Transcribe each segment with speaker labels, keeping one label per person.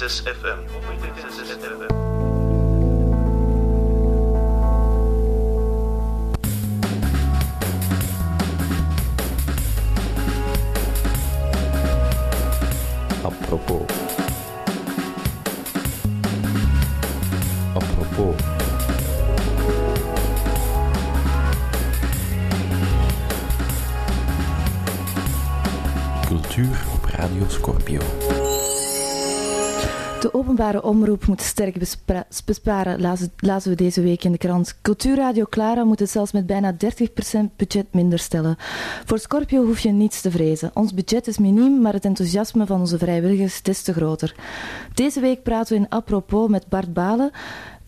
Speaker 1: FM. 86 FM.
Speaker 2: Openbare omroep moet sterk besparen, lazen, we deze week in de krant. Cultuurradio Clara moet het zelfs met bijna 30% budget minder stellen. Voor Scorpio hoef je niets te vrezen. Ons budget is miniem, maar het enthousiasme van onze vrijwilligers is te groter. Deze week praten we in Apropos met Bart Balen,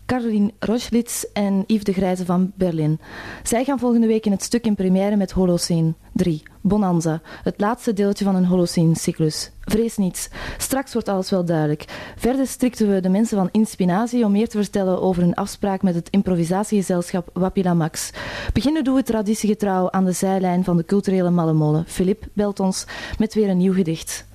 Speaker 2: Caroline Roschlitz en Yves de Grijze van Berlin. Zij gaan volgende week in het stuk in première met Holocene 3, Bonanza, het laatste deeltje van een Holocene-cyclus. Vrees niets, straks wordt alles wel duidelijk. Verder strikten we de mensen van Inspinatie om meer te vertellen over hun afspraak met het improvisatiegezelschap Wapila Max. Beginnen doen we traditiegetrouw aan de zijlijn van de culturele malle molen. Filip belt ons met weer een nieuw gedicht.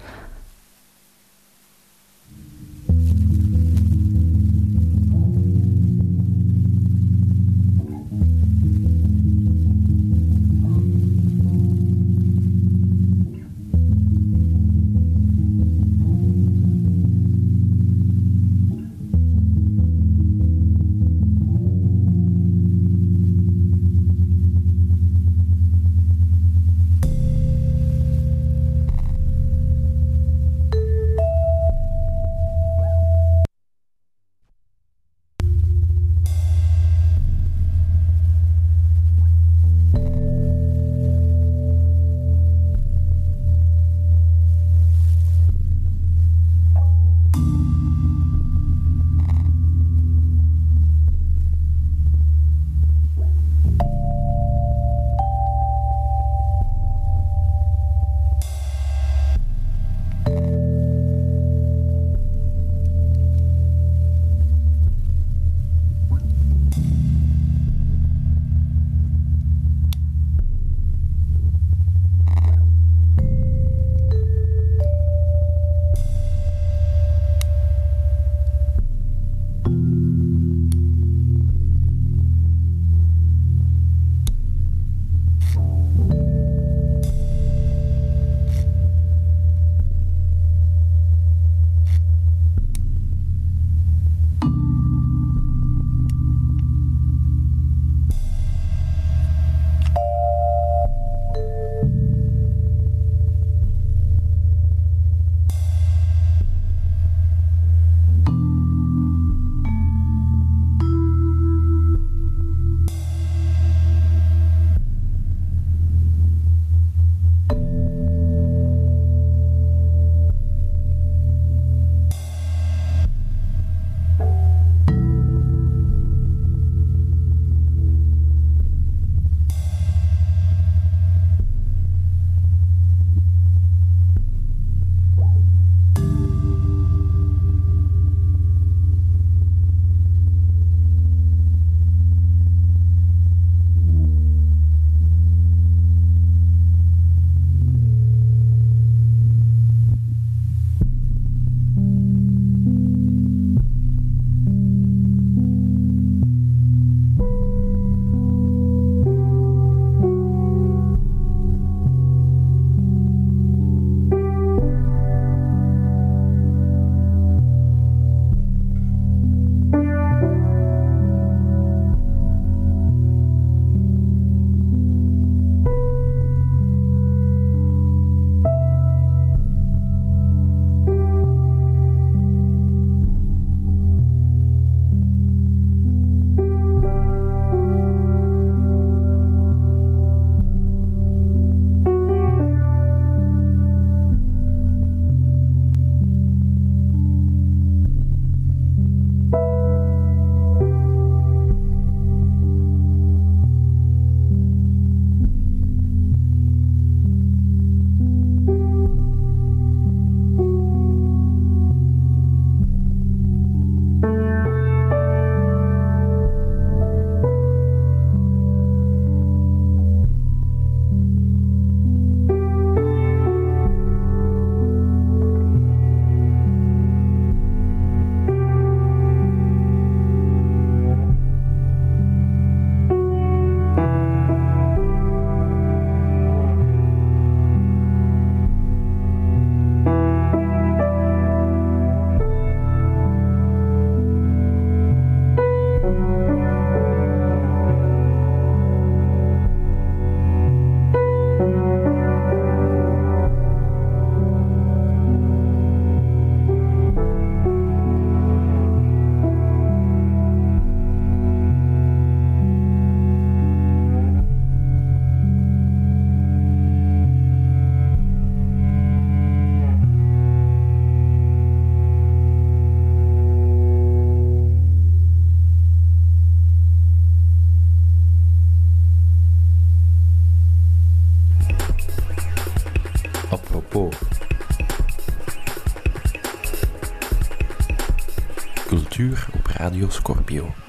Speaker 3: Radio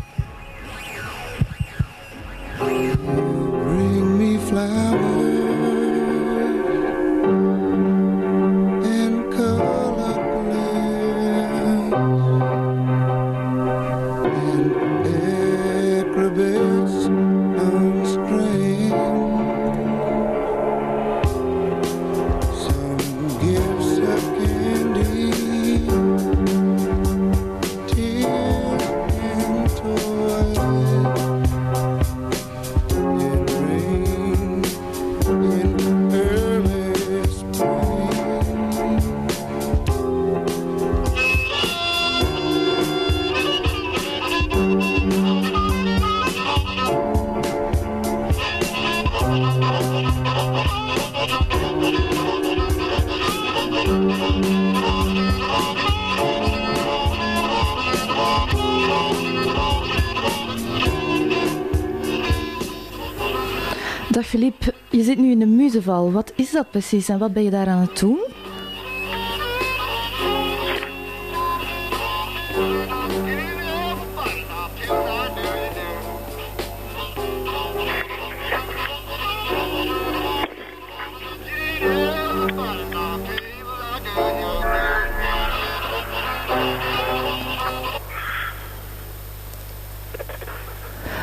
Speaker 2: Wat is dat precies en wat ben je daar aan het doen?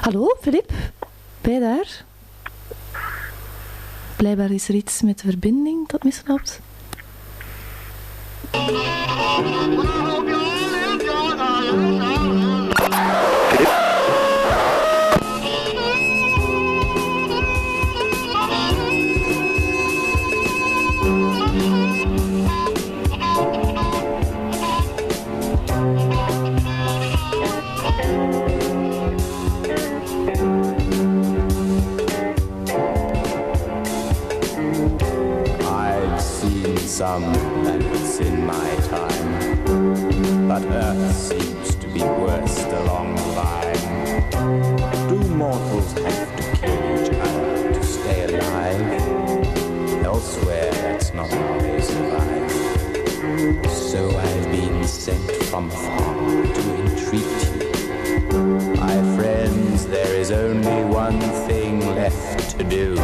Speaker 2: Hallo Filip, ben je daar? Blijkbaar is er iets met de verbinding dat misloopt.
Speaker 4: Seen some planets in my time, but Earth seems to be worst along the line. Do mortals have to kill each other to stay alive? Elsewhere, that's not how they survive. So I've been sent from far to entreat you. My friends, there is only one thing left to do.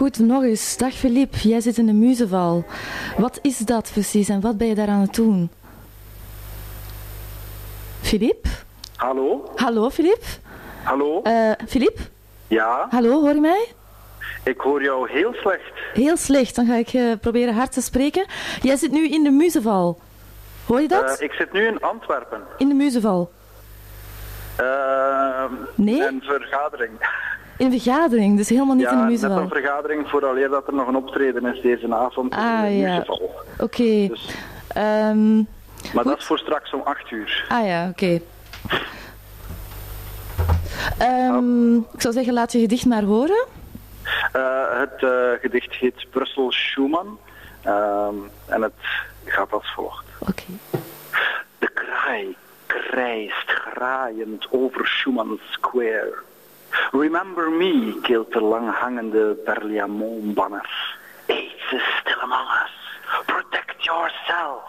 Speaker 2: Goed, nog eens. Dag Filip, jij zit in de muzeval. Wat is dat precies en wat ben je daar aan het doen? Filip?
Speaker 5: Hallo?
Speaker 2: Hallo Filip?
Speaker 5: Hallo?
Speaker 2: Eh, Filip?
Speaker 5: Ja,
Speaker 2: Hallo, hoor je mij?
Speaker 5: ik hoor jou heel slecht.
Speaker 2: Heel slecht, dan ga ik eh, proberen hard te spreken. Jij zit nu in de muzeval. Hoor je dat?
Speaker 5: Eh, ik zit nu in Antwerpen.
Speaker 2: In de muzeval.
Speaker 5: Eh,
Speaker 2: Nee?
Speaker 5: Een vergadering.
Speaker 2: In vergadering, dus helemaal niet
Speaker 5: ja,
Speaker 2: in de
Speaker 5: net
Speaker 2: muzeval.
Speaker 5: een vergadering vooraleer dat er nog een optreden is deze avond
Speaker 2: Ah, ja. Oké.
Speaker 5: Dus,
Speaker 2: Ehm,
Speaker 5: maar dat is voor straks om 8 uur.
Speaker 2: ah ja, oké. Ehm, ik zou zeggen, laat je gedicht maar horen.
Speaker 5: Eh, het eh, gedicht heet Brussel Schumann. Ehm, en het gaat als volgt.
Speaker 2: Oké.
Speaker 5: De kraai krijst graaiend over Schumann Square. Remember me, keelt de langhangende Berliamont-banner. Aids is still among us. Protect yourself.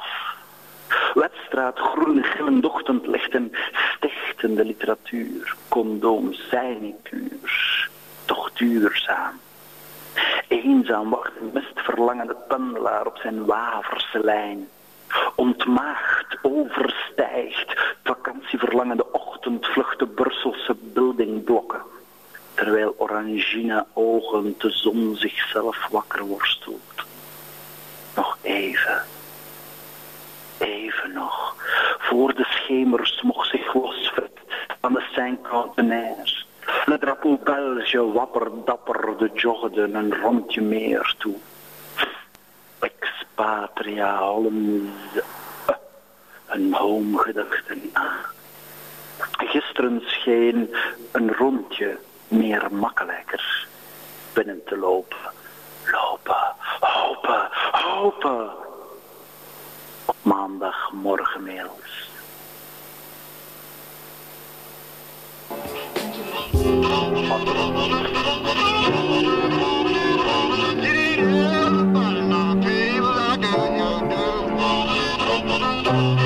Speaker 5: Wetstraat, groene gillend ochtendlichten, stichtende literatuur. Condooms zijn niet puur, toch duurzaam. Eenzaam wacht een mistverlangende pendelaar op zijn waverse lijn. Ontmaagd overstijgt vakantieverlangende ochtendvlucht de Brusselse buildingblokken. Terwijl orangine ogen de zon zichzelf wakker worstelt. Nog even. Even nog. Voor de schemersmog zich losvet van de Saint-Contenaire. Le drapeau Belge wappert dapper de joggende een rondje meer toe. Expatria een home gedachten aan. Gisteren scheen een rondje meer makkelijker binnen te lopen. Lopen, hopen, hopen. Op maandagmorgenmails.
Speaker 4: some
Speaker 2: Oh.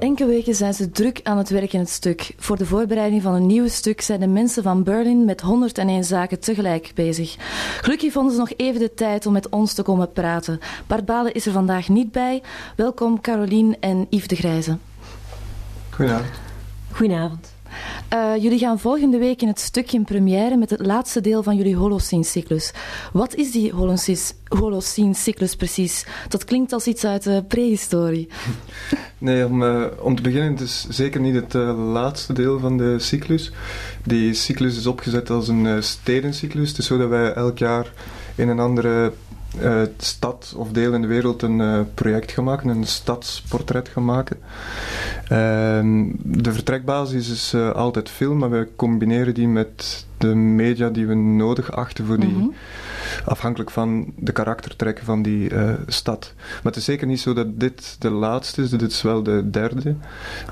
Speaker 2: Enkele weken zijn ze druk aan het werk in het stuk. Voor de voorbereiding van een nieuw stuk zijn de mensen van Berlin met 101 zaken tegelijk bezig. Gelukkig vonden ze nog even de tijd om met ons te komen praten. Bart Balen is er vandaag niet bij. Welkom Carolien en Yves de Grijze.
Speaker 6: Goedenavond.
Speaker 7: Goedenavond.
Speaker 2: Eh, jullie gaan volgende week in het stuk in première met het laatste deel van jullie Holocene-cyclus. Wat is die Holocene- Holocene-cyclus precies? Dat klinkt als iets uit de prehistorie.
Speaker 6: Nee, om, eh, om te beginnen, het is zeker niet het eh, laatste deel van de cyclus. Die cyclus is opgezet als een stedencyclus. Het is zo dat wij elk jaar in een andere eh, stad of deel in de wereld een eh, project gaan maken, een stadsportret gaan maken. Ehm, de vertrekbasis is eh, altijd film, maar we combineren die met de media die we nodig achten voor die
Speaker 2: Mhm.
Speaker 6: afhankelijk van de karaktertrekken van die stad. Maar het is zeker niet zo dat dit de laatste is, dit is wel de derde.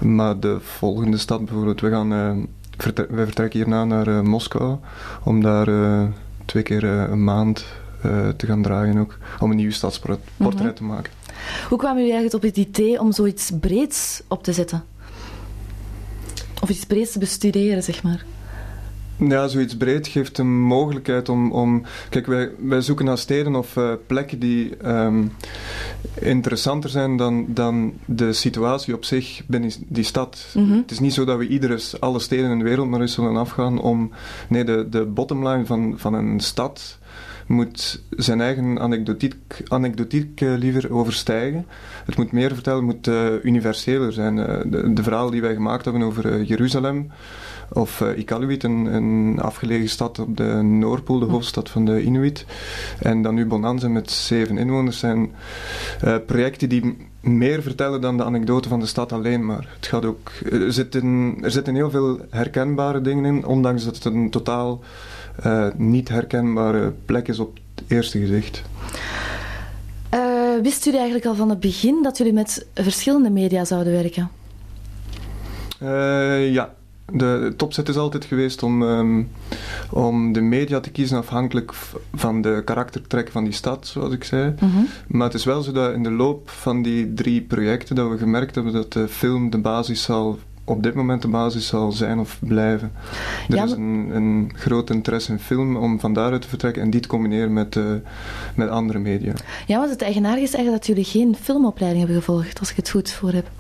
Speaker 6: Maar de volgende stad bijvoorbeeld, we, gaan, eh, verte- wij vertrekken hierna naar Moskou om daar twee keer een maand eh, te gaan draaien ook, om een nieuw stadsportret
Speaker 2: Mhm.
Speaker 6: te maken.
Speaker 2: Hoe kwamen jullie eigenlijk op het idee om zoiets breeds op te zetten? Of iets breeds te bestuderen, zeg maar.
Speaker 6: Ja, zoiets breed geeft een mogelijkheid om. om kijk, wij, wij zoeken naar steden of eh, plekken die ehm, interessanter zijn dan, dan de situatie op zich binnen die stad.
Speaker 2: Mhm.
Speaker 6: Het is niet zo dat we iedere, alle steden in de wereld maar eens zullen afgaan om. Nee, de, de bottomline van, van een stad moet zijn eigen anekdotiek, anekdotiek eh, liever overstijgen. Het moet meer vertellen, het moet eh, universeler zijn. Eh, de, de verhalen die wij gemaakt hebben over Jeruzalem of eh, Iqaluit, een, een afgelegen stad op de Noordpool, de hoofdstad van de Inuit. En dan nu Bonanza met zeven inwoners zijn projecten die meer vertellen dan de anekdote van de stad alleen maar. Het gaat ook, er, zitten, er zitten heel veel herkenbare dingen in, ondanks dat het een totaal eh, niet herkenbare plek is op het eerste gezicht.
Speaker 2: Eh, wisten jullie eigenlijk al van het begin dat jullie met verschillende media zouden werken?
Speaker 6: Eh, ja, de topzet is altijd geweest om, ehm, om de media te kiezen afhankelijk van de karaktertrek van die stad, zoals ik zei.
Speaker 2: Mhm.
Speaker 6: Maar het is wel zo dat in de loop van die drie projecten dat we gemerkt hebben dat de film de basis zal, op dit moment de basis zal zijn of blijven. Er
Speaker 2: Ja,
Speaker 6: is een, een groot interesse in film om van daaruit te vertrekken en die te combineren met, eh, met andere media.
Speaker 2: Ja, want het eigenaardige is eigenlijk dat jullie geen filmopleiding hebben gevolgd, als ik het goed voor heb.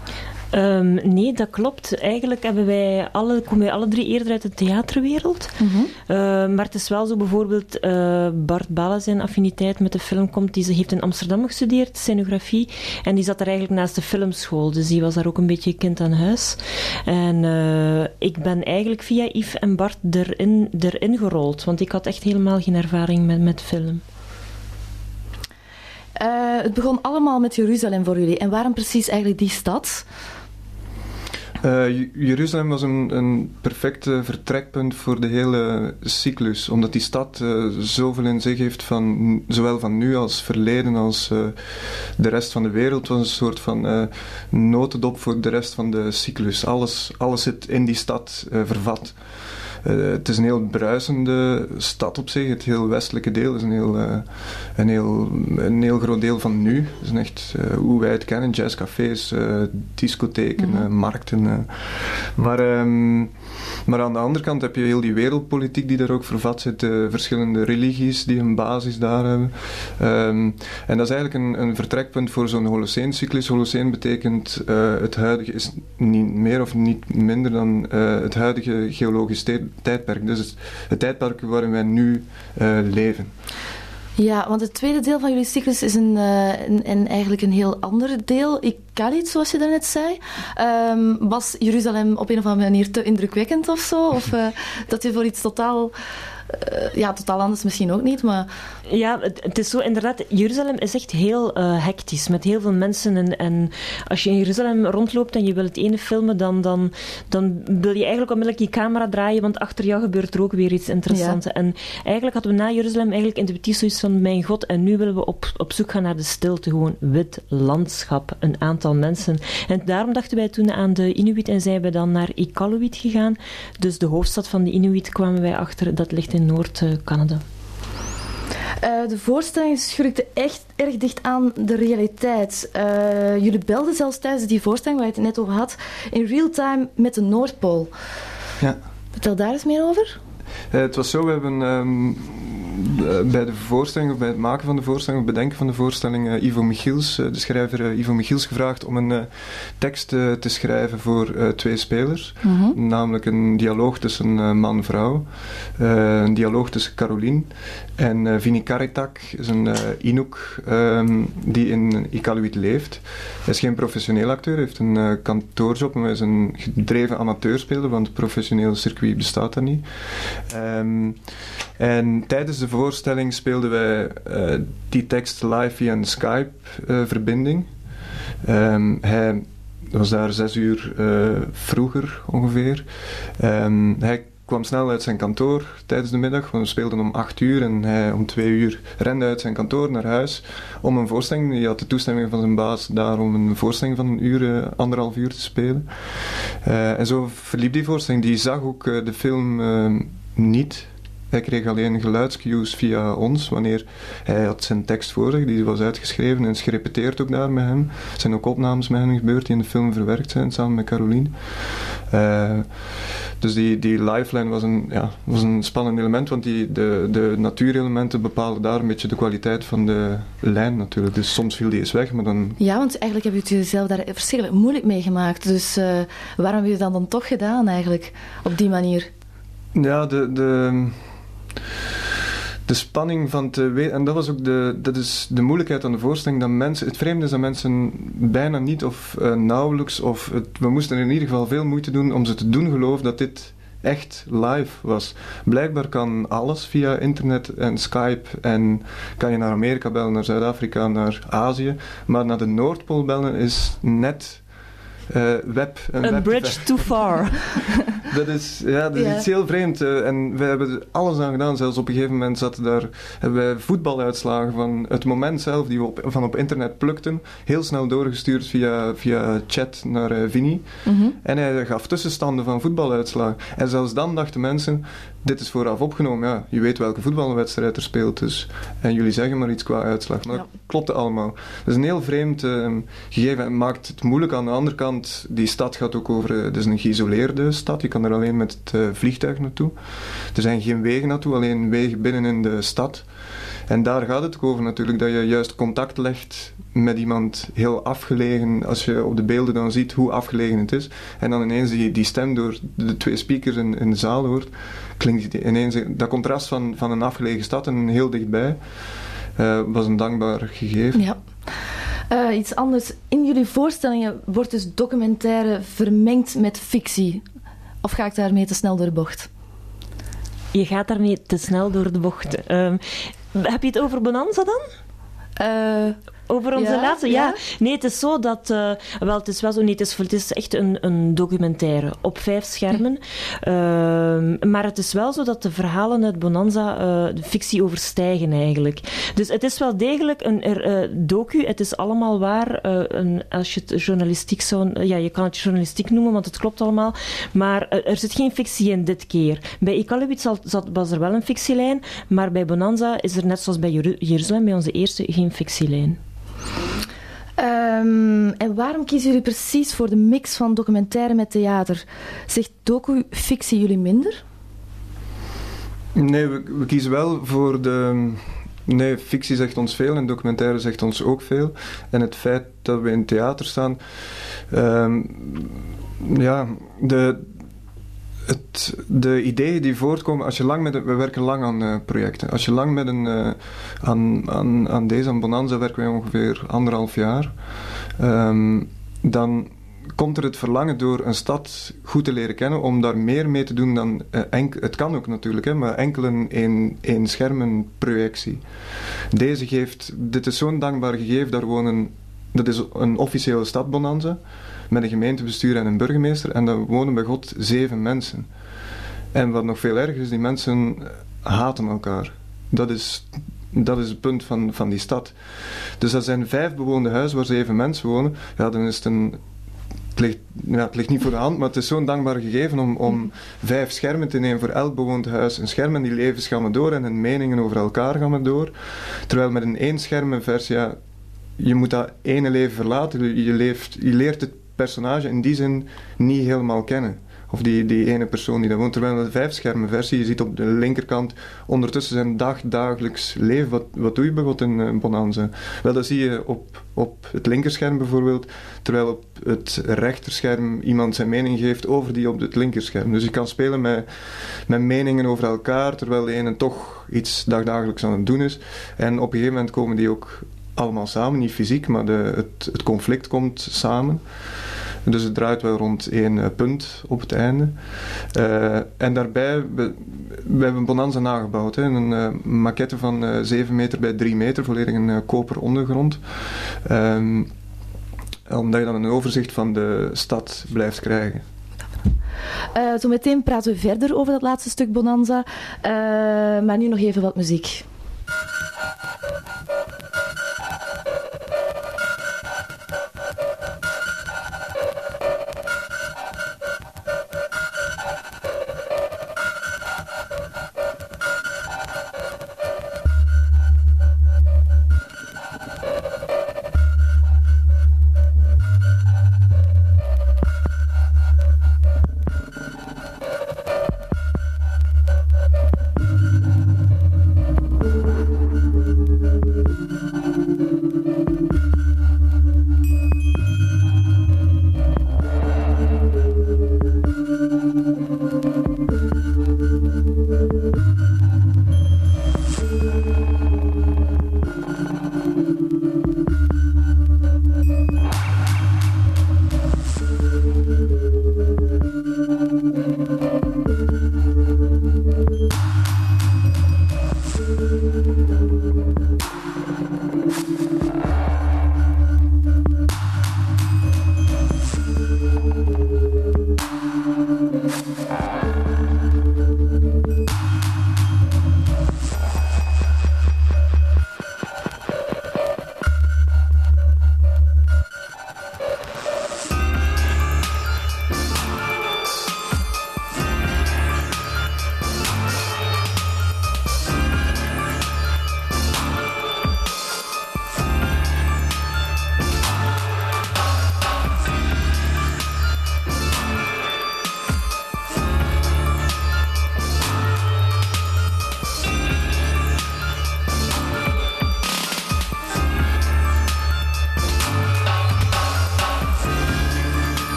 Speaker 7: Ehm, nee, dat klopt. Eigenlijk hebben wij alle, komen wij alle drie eerder uit de theaterwereld.
Speaker 2: Mhm.
Speaker 7: Eh, maar het is wel zo bijvoorbeeld, eh, Bart Balla zijn affiniteit met de film komt, die ze heeft in Amsterdam gestudeerd, scenografie, en die zat er eigenlijk naast de filmschool, dus die was daar ook een beetje kind aan huis. En eh, ik ben eigenlijk via Yves en Bart erin, erin gerold, want ik had echt helemaal geen ervaring met, met film.
Speaker 2: Eh, het begon allemaal met Jeruzalem voor jullie. En waarom precies eigenlijk die stad?
Speaker 6: Eh, Jeruzalem was een, een perfect vertrekpunt voor de hele cyclus, omdat die stad eh, zoveel in zich heeft van zowel van nu als verleden als eh, de rest van de wereld. Was een soort van notendop voor de rest van de cyclus. Alles, alles zit in die stad vervat. Eh, het is een heel bruisende stad op zich. Het heel westelijke deel is een heel, eh, een heel, een heel groot deel van nu. Het is echt eh, hoe wij het kennen: jazzcafés, discotheken, eh, markten. Maar, ehm, maar aan de andere kant heb je heel die wereldpolitiek die daar ook vervat zit. verschillende religies die een basis daar hebben. Ehm, en dat is eigenlijk een, een vertrekpunt voor zo'n Holoceencyclus. Holoceen betekent het huidige is niet meer of niet minder dan het huidige geologisch tijd- tijdperk. Dus het, tijdperk waarin wij nu eh, leven.
Speaker 2: Ja, want het tweede deel van jullie cyclus is een, eh, een, eigenlijk een heel ander deel. Ikkalit, zoals je daarnet zei. Ehm, was Jeruzalem op een of andere manier te indrukwekkend of zo? Of eh, dat je voor iets totaal... eh, ja, totaal anders misschien ook niet, maar...
Speaker 7: Ja, het, het is zo inderdaad. Jeruzalem is echt heel eh, hectisch met heel veel mensen. En, en als je in Jeruzalem rondloopt en je wil het ene filmen, dan, dan, dan wil je eigenlijk onmiddellijk je camera draaien, want achter jou gebeurt er ook weer iets interessants. En eigenlijk hadden we na Jeruzalem eigenlijk intuïtief zoiets van: Mijn god, en nu willen we op, op zoek gaan naar de stilte. Gewoon wit landschap, een aantal mensen. En daarom dachten wij toen aan de Inuit en zijn we dan naar Iqaluit gegaan. Dus de hoofdstad van de Inuit kwamen wij achter, dat ligt in Noord-Canada.
Speaker 2: Eh, de voorstelling schurkte echt erg dicht aan de realiteit. Eh, jullie belden zelfs tijdens die voorstelling waar je het net over had, in real time met de Noordpool.
Speaker 6: Ja.
Speaker 2: Vertel daar eens meer over.
Speaker 6: Eh, het was zo, we hebben ehm, eh, bij de voorstelling, of bij het maken van de voorstelling, of bedenken van de voorstelling, eh, Ivo Michiels, eh, de schrijver eh, Ivo Michiels, gevraagd om een eh, tekst eh, te schrijven voor eh, twee spelers. Namelijk een dialoog tussen eh, man en vrouw. Eh, een dialoog tussen Caroline en eh Vini Karitak, is een eh Inuk ehm, die in Iqaluit leeft. Hij is geen professioneel acteur, hij heeft een eh, kantoorjob, maar hij is een gedreven amateurspeler, want het professionele circuit bestaat daar niet. Ehm, en tijdens de voorstelling speelden wij eh, die tekst live via een Skype-verbinding. Ehm, hij was daar zes uur eh, vroeger ongeveer. Ehm, hij kwam snel uit zijn kantoor tijdens de middag, want we speelden om acht uur en hij om twee uur rende uit zijn kantoor naar huis om een voorstelling, hij had de toestemming van zijn baas daar om een voorstelling van een uur, eh, anderhalf uur te spelen. Eh, en zo verliep die voorstelling. Die zag ook eh, de film eh, niet. Hij kreeg alleen geluidscues via ons wanneer hij had zijn tekst voor zich, die was uitgeschreven en is gerepeteerd ook daar met hem. Er zijn ook opnames met hem gebeurd die in de film verwerkt zijn samen met Caroline. Eh, dus die, die lifeline was een, ja, was een spannend element, want die, de, de natuurelementen bepalen daar een beetje de kwaliteit van de lijn natuurlijk. Dus soms viel die eens weg, maar dan
Speaker 2: Ja, want eigenlijk heb je het jezelf daar verschrikkelijk moeilijk mee gemaakt. Dus eh, waarom heb je dat dan toch gedaan eigenlijk, op die manier?
Speaker 6: Ja, de, de, de spanning van te weten. En dat was ook de, dat is de moeilijkheid aan de voorstelling. Dat mensen, het vreemde is dat mensen bijna niet of eh, nauwelijks. Of we moesten in ieder geval veel moeite doen om ze te doen geloven dat dit echt live was. Blijkbaar kan alles via internet en Skype. En kan je naar Amerika bellen, naar Zuid-Afrika, naar Azië. Maar naar de Noordpool bellen is net. Eh, web. Een
Speaker 7: A
Speaker 6: web
Speaker 7: bridge too far.
Speaker 6: dat is, ja, dat is iets heel vreemd. eh, en we hebben er alles aan gedaan. Zelfs op een gegeven moment zaten daar, hebben wij voetbaluitslagen van het moment zelf, die we op, van op internet plukten, heel snel doorgestuurd via, via chat naar eh, Vini.
Speaker 2: Mhm.
Speaker 6: En hij gaf tussenstanden van voetbaluitslagen. En zelfs dan dachten mensen, dit is vooraf opgenomen. Ja, je weet welke voetbalwedstrijd er speelt dus. En jullie zeggen maar iets qua uitslag. Maar
Speaker 2: Ja.
Speaker 6: dat klopte allemaal. Dat is een heel vreemd eh, gegeven. En maakt het moeilijk aan de andere kant. Die stad gaat ook over... eh, het is een geïsoleerde stad. Je kan er alleen met het eh, vliegtuig naartoe. Er zijn geen wegen naartoe, alleen wegen binnen in de stad. En daar gaat het ook over natuurlijk, dat je juist contact legt met iemand heel afgelegen, als je op de beelden dan ziet hoe afgelegen het is. En dan ineens die, die stem door de twee speakers in, in de zaal hoort, klinkt ineens dat contrast van, van een afgelegen stad en heel dichtbij, eh, was een dankbaar gegeven.
Speaker 2: Ja. Eh, iets anders. In jullie voorstellingen wordt dus documentaire vermengd met fictie. Of ga ik daarmee te snel door de bocht?
Speaker 7: Je gaat daarmee te snel door de bocht. Ehm, heb je het over Bonanza dan?
Speaker 2: Eh,
Speaker 7: Over onze
Speaker 2: Ja,
Speaker 7: laatste? Ja.
Speaker 2: ja.
Speaker 7: Nee, het is zo dat... eh, wel, het is wel zo... Nee, het is, het is echt een, een documentaire op vijf schermen. Ehm, maar het is wel zo dat de verhalen uit Bonanza eh, de fictie overstijgen eigenlijk. Dus het is wel degelijk een eh, docu. Het is allemaal waar. een, als je het journalistiek zou... ja, je kan het journalistiek noemen, want het klopt allemaal. Maar er zit geen fictie in dit keer. Bij Iqaluit was er wel een fictielijn, maar bij Bonanza is er net zoals bij Jeru- Jeruzalem, bij onze eerste, geen fictielijn.
Speaker 2: Ehm, en waarom kiezen jullie precies voor de mix van documentaire met theater? Zegt docu-fictie jullie minder?
Speaker 6: Nee, we, kiezen wel voor de. Nee, fictie zegt ons veel en documentaire zegt ons ook veel. En het feit dat we in theater staan. ehm, ja, de, het, de ideeën die voortkomen. Als je lang met we werken lang aan eh, projecten. Als je lang met een. eh, aan, aan, aan deze, aan Bonanza, werken wij ongeveer anderhalf jaar. Ehm, dan komt er het verlangen door een stad goed te leren kennen om daar meer mee te doen dan enk- het kan ook natuurlijk, hè, maar enkel een, een, een schermenprojectie. Deze geeft, dit is zo'n dankbaar gegeven, daar wonen, dat is een officiële stad Bonanza, met een gemeentebestuur en een burgemeester, en daar wonen bij God zeven mensen. En wat nog veel erger is, die mensen haten elkaar. Dat is, dat is het punt van, van die stad. Dus dat zijn vijf bewoonde huizen waar zeven mensen wonen. Ja, dan is het een. Het ligt, ja, niet voor de hand, maar het is zo'n dankbaar gegeven om, om vijf schermen te nemen voor elk bewoond huis. Een scherm en die levens gaan maar door en hun meningen over elkaar gaan maar door. Terwijl met een één-schermenversie, ja, je moet dat ene leven verlaten. Je, leeft, je leert het personage in die zin niet helemaal kennen. Of die, die ene persoon die daar woont. Terwijl de versie, je ziet op de linkerkant ondertussen zijn dag, dagelijks leven. Wat, wat doe je bijvoorbeeld in uh, Bonanza? Wel, dat zie je op, op het linkerscherm bijvoorbeeld. Terwijl op het rechterscherm iemand zijn mening geeft over die op het linkerscherm. Dus je kan spelen met, met meningen over elkaar, terwijl de ene toch iets dagdagelijks aan het doen is. En op een gegeven moment komen die ook allemaal samen, niet fysiek, maar de, het, het conflict komt samen. Dus het draait wel rond één uh, punt op het einde. Uh, en daarbij, we, we hebben Bonanza nagebouwd. Hè, een uh, maquette van 7 meter bij 3 meter, volledig een koper ondergrond. Um, omdat je dan een overzicht van de stad blijft krijgen.
Speaker 2: Uh, zo meteen praten we verder over dat laatste stuk Bonanza. Uh, maar nu nog even wat muziek.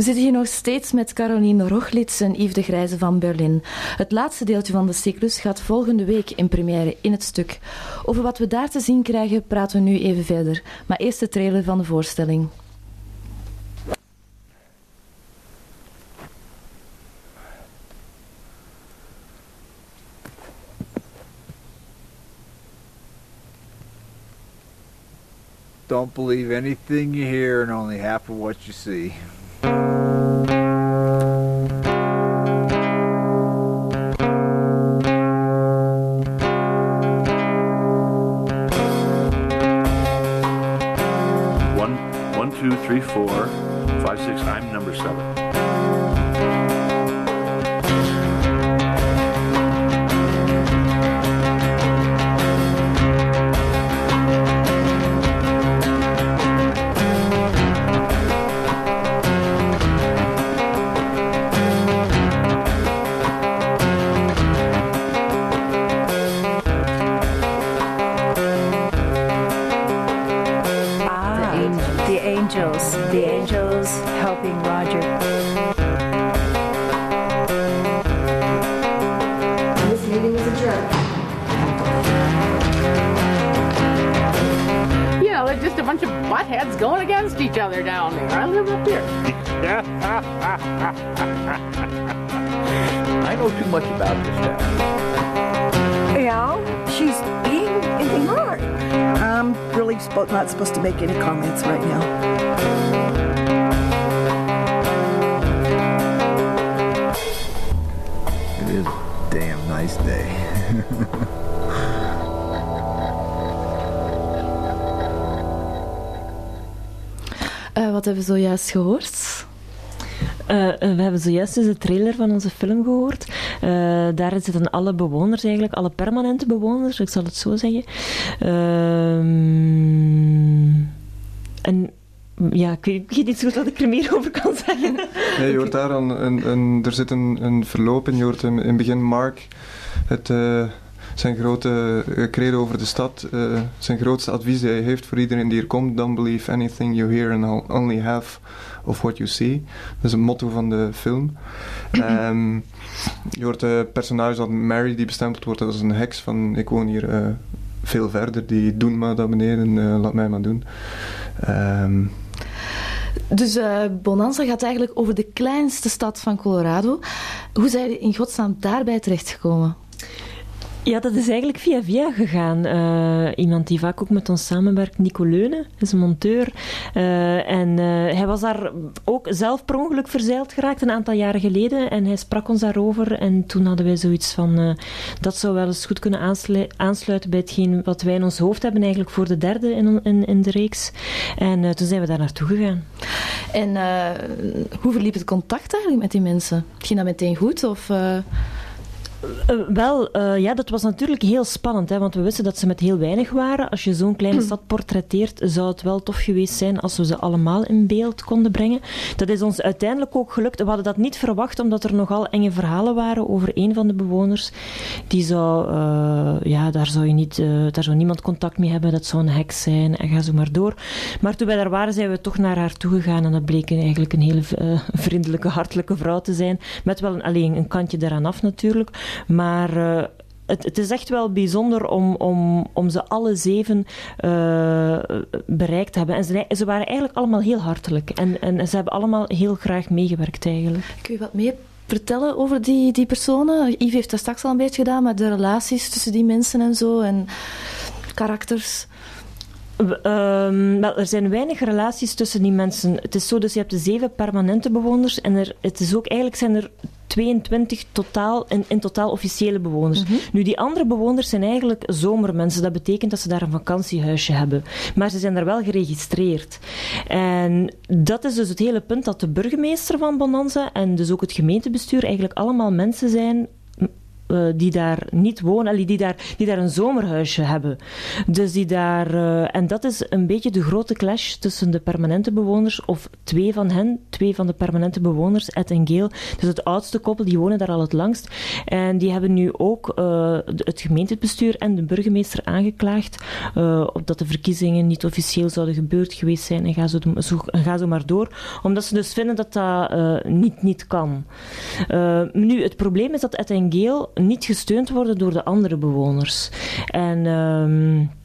Speaker 2: We zitten hier nog steeds met Caroline Rochlitz en Yves de Grijze van Berlin. Het laatste deeltje van de cyclus gaat volgende week in première in het stuk. Over wat we daar te zien krijgen praten we nu even verder. Maar eerst de trailer van de voorstelling.
Speaker 8: Don't believe anything you hear and only half of what you see.
Speaker 1: One, one, two, three, four, five, six. I'm number seven.
Speaker 9: Meeting is adjourned.
Speaker 10: You know, they're just a bunch of buttheads going against each other down there. I live up here.
Speaker 8: I know too much about this town.
Speaker 9: Yeah, she's being ignored. I'm really spo- not supposed to make any comments right now.
Speaker 8: Nice day.
Speaker 2: Eh, wat hebben we zojuist gehoord?
Speaker 7: Eh, eh, we hebben zojuist dus de trailer van onze film gehoord. Eh, daar zitten alle bewoners eigenlijk, alle permanente bewoners, ik zal het zo zeggen. Ehm, en ja, ik weet, ik weet niet zo goed wat ik er meer over kan zeggen.
Speaker 6: Nee, je hoort daar een, een, een- er zit een, een verloop in. Je hoort in, in het begin Mark het, eh, zijn grote eh, credo over de stad, eh, zijn grootste advies die hij heeft voor iedereen die er komt. Don't believe anything you hear and only half of what you see. Dat is het motto van de film. Ehm, je hoort de personage dat Mary die bestempeld wordt als een heks van ik woon hier veel verder, die doen maar dat beneden, laat mij maar doen. Ehm,
Speaker 2: Dus eh, Bonanza gaat eigenlijk over de kleinste stad van Colorado. Hoe zijn jullie in godsnaam daarbij terechtgekomen?
Speaker 7: Ja, dat is eigenlijk via via gegaan. Eh, iemand die vaak ook met ons samenwerkt, Nico Leunen, is een monteur. Eh, en hij was daar ook zelf per ongeluk verzeild geraakt een aantal jaren geleden. En hij sprak ons daarover. En toen hadden wij zoiets van, dat zou wel eens goed kunnen aanslu- aansluiten bij hetgeen wat wij in ons hoofd hebben eigenlijk voor de derde in, in, in de reeks. En toen zijn we daar naartoe gegaan.
Speaker 2: En eh, hoe verliep het contact eigenlijk met die mensen? Ging dat meteen goed? Of, eh,
Speaker 7: wel, eh, ja, dat was natuurlijk heel spannend, hè, want we wisten dat ze met heel weinig waren. Als je zo'n kleine stad portretteert, zou het wel tof geweest zijn als we ze allemaal in beeld konden brengen. Dat is ons uiteindelijk ook gelukt. We hadden dat niet verwacht, omdat er nogal enge verhalen waren over een van de bewoners. Die zou, eh, ja, daar zou, je niet, daar zou niemand contact mee hebben, dat zou een heks zijn en ga zo maar door. Maar toen wij daar waren, zijn we toch naar haar toegegaan en dat bleek eigenlijk een hele vriendelijke, hartelijke vrouw te zijn. Met wel een, alleen een kantje eraan af natuurlijk. Maar eh, het, het is echt wel bijzonder om, om, om ze alle zeven eh, bereikt te hebben. En ze, ze waren eigenlijk allemaal heel hartelijk. En, en ze hebben allemaal heel graag meegewerkt eigenlijk.
Speaker 2: kun je wat meer vertellen over die, die personen? Yves heeft dat straks al een beetje gedaan, maar de relaties tussen die mensen en zo en karakters.
Speaker 7: Ehm, wel, er zijn weinig relaties tussen die mensen. Het is zo, dus je hebt de zeven permanente bewoners en er, het is ook, eigenlijk zijn er 22 totaal, in, in totaal officiële bewoners. Nu, die andere bewoners zijn eigenlijk zomermensen. Dat betekent dat ze daar een vakantiehuisje hebben. Maar ze zijn daar wel geregistreerd. En dat is dus het hele punt dat de burgemeester van Bonanza en dus ook het gemeentebestuur eigenlijk allemaal mensen zijn eh, die daar niet wonen, die daar, die daar een zomerhuisje hebben. Dus die daar, eh, en dat is een beetje de grote clash tussen de permanente bewoners, of twee van hen, twee van de permanente bewoners, Ed en Geel. Dus het oudste koppel, die wonen daar al het langst. En die hebben nu ook eh, het gemeentebestuur en de burgemeester aangeklaagd, eh, dat de verkiezingen niet officieel zouden gebeurd geweest zijn en ga zo, zo, ga zo maar door. Omdat ze dus vinden dat dat niet, niet kan. Nu, het probleem is dat Ed en Geel niet gesteund worden door de andere bewoners. En... ehm,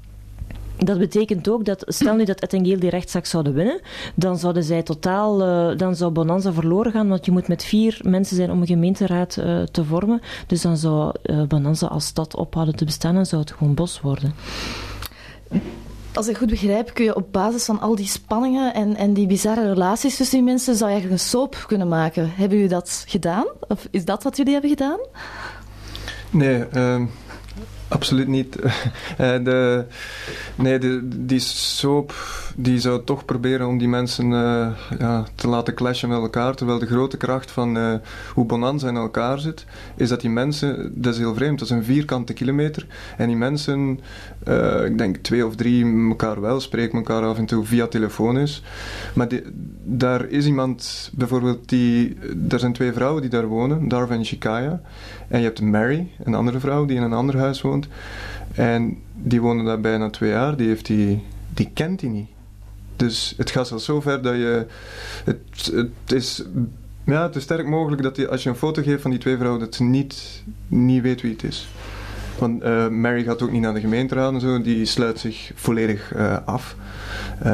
Speaker 7: dat betekent ook dat, stel nu dat Ed en Geel die rechtszaak zouden winnen, dan zouden zij totaal, eh, dan zou Bonanza verloren gaan, want je moet met vier mensen zijn om een gemeenteraad eh, te vormen. Dus dan zou eh, Bonanza als stad ophouden te bestaan en zou het gewoon bos worden.
Speaker 2: Als ik goed begrijp, kun je op basis van al die spanningen en, en die bizarre relaties tussen die mensen, zou je eigenlijk een soap kunnen maken. Hebben jullie dat gedaan? Of is dat wat jullie hebben gedaan?
Speaker 6: Nee, ehm, absoluut niet. Eh, de, nee, die soap die zou toch proberen om die mensen eh, ja, te laten clashen met elkaar. Terwijl de grote kracht van eh, hoe Bonanza in elkaar zit, is dat die mensen, dat is heel vreemd, dat is een vierkante kilometer. En die mensen, ik denk twee of drie, elkaar wel, spreken elkaar af en toe via telefonisch. Maar daar is iemand, bijvoorbeeld, die, er zijn twee vrouwen die daar wonen, Darva en Shikaya. En je hebt Mary, een andere vrouw die in een ander huis woont. En die wonen daar bijna twee jaar, die, heeft die, die kent die niet. Dus het gaat zelfs zo ver dat je. Het, het is. Ja, het is sterk mogelijk dat je, als je een foto geeft van die twee vrouwen, dat ze niet, niet weet wie het is. Want eh, Mary gaat ook niet naar de gemeenteraad en zo, die sluit zich volledig eh, af. Eh,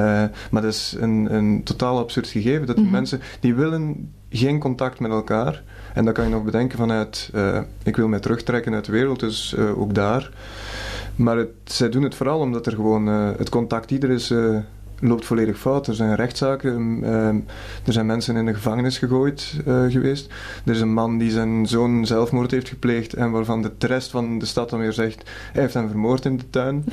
Speaker 6: maar dat is een, een totaal absurd gegeven. Dat die
Speaker 2: Mhm.
Speaker 6: mensen, die willen geen contact met elkaar. En dat kan je nog bedenken vanuit, eh, ik wil mij terugtrekken uit de wereld, dus eh, ook daar. Maar het, zij doen het vooral omdat er gewoon eh, het contact die er is, loopt volledig fout. Er zijn rechtszaken, eh, er zijn mensen in de gevangenis gegooid geweest. Er is een man die zijn zoon zelfmoord heeft gepleegd en waarvan de, rest van de stad dan weer zegt, hij heeft hem vermoord in de tuin.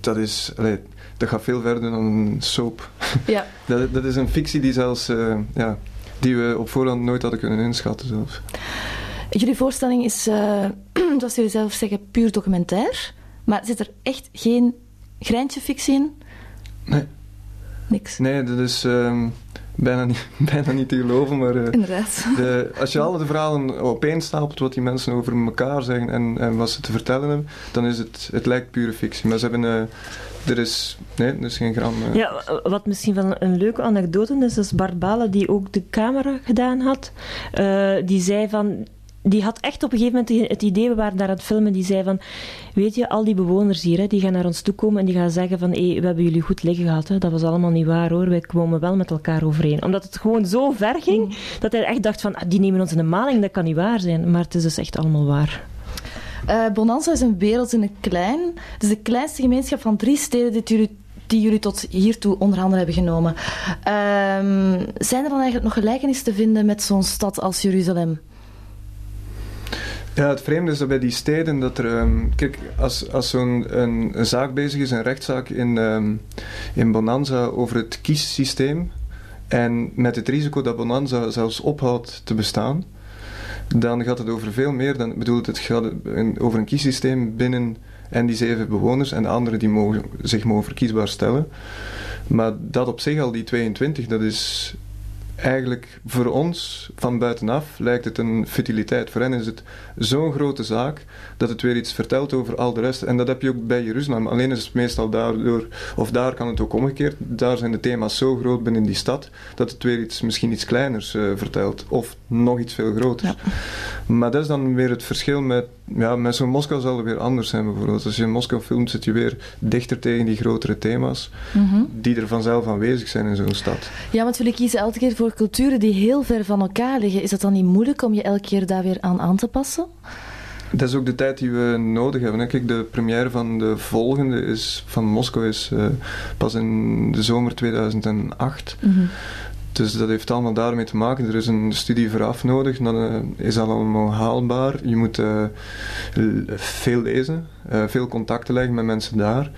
Speaker 6: Dat is, allee, dat gaat veel verder dan een soap.
Speaker 2: Ja.
Speaker 6: dat, dat is een fictie die zelfs, ja, die we op voorhand nooit hadden kunnen inschatten zelfs.
Speaker 2: Jullie voorstelling is, eh, zoals jullie zelf zeggen, puur documentair. Maar zit er echt geen greintje fictie in?
Speaker 6: Nee.
Speaker 2: Niks.
Speaker 6: Nee, dat is ehm, bijna, niet, bijna niet te geloven, maar eh,
Speaker 2: Inderdaad.
Speaker 6: de, als je alle de verhalen opeenstapelt, wat die mensen over elkaar zeggen en, en wat ze te vertellen hebben, dan is het, het lijkt pure fictie. Maar ze hebben, eh, er is, nee, er is geen gram... eh,
Speaker 7: Ja, wat misschien van een leuke anekdote is, is Bart Balen, die ook de camera gedaan had. eh, die zei van... Die had echt op een gegeven moment het idee, we waren daar aan het filmen, die zei van, weet je, al die bewoners hier, hè, die gaan naar ons toe komen en die gaan zeggen van, hé, we hebben jullie goed liggen gehad, hè. dat was allemaal niet waar hoor, wij komen wel met elkaar overeen. Omdat het gewoon zo ver ging, dat hij echt dacht van, ah, die nemen ons in de maling, dat kan niet waar zijn. Maar het is dus echt allemaal waar.
Speaker 2: Eh, Bonanza is een wereld in een klein. Het is de kleinste gemeenschap van drie steden die jullie, die jullie tot hiertoe onder handen hebben genomen. Ehm, zijn er dan eigenlijk nog gelijkenissen te vinden met zo'n stad als Jeruzalem?
Speaker 6: Ja, het vreemde is dat bij die steden dat er... ehm, kijk, als, als zo'n een, zaak bezig is, een rechtszaak in, ehm, in Bonanza over het kiessysteem en met het risico dat Bonanza zelfs ophoudt te bestaan, dan gaat het over veel meer dan... Ik bedoel, het gaat over een kiessysteem binnen en die zeven bewoners en de anderen die mogen, zich mogen verkiesbaar stellen. Maar dat op zich al, die 22, dat is eigenlijk voor ons van buitenaf lijkt het een futiliteit. Voor hen is het zo'n grote zaak dat het weer iets vertelt over al de rest. En dat heb je ook bij Jeruzalem. Alleen is het meestal daardoor, of daar kan het ook omgekeerd. Daar zijn de thema's zo groot binnen die stad dat het weer iets, misschien iets kleiners eh, vertelt. Of nog iets veel groters. Maar dat is dan weer het verschil met, ja, met zo'n Moskou zal het weer anders zijn bijvoorbeeld. Als je in Moskou filmt zit je weer dichter tegen die grotere thema's
Speaker 2: Mhm.
Speaker 6: die er vanzelf aanwezig zijn in zo'n stad.
Speaker 2: Ja, want jullie kiezen elke keer voor culturen die heel ver van elkaar liggen. Is het dan niet moeilijk om je elke keer daar weer aan aan te passen?
Speaker 6: Dat is ook de tijd die we nodig hebben. hè. Kijk, de première van de volgende is, van Moskou is eh, pas in de zomer 2008.
Speaker 2: Mhm.
Speaker 6: Dus dat heeft allemaal daarmee te maken. Er is een studie vooraf nodig. Dan eh, is dat allemaal haalbaar. Je moet eh, veel lezen, eh, veel contacten leggen met mensen daar.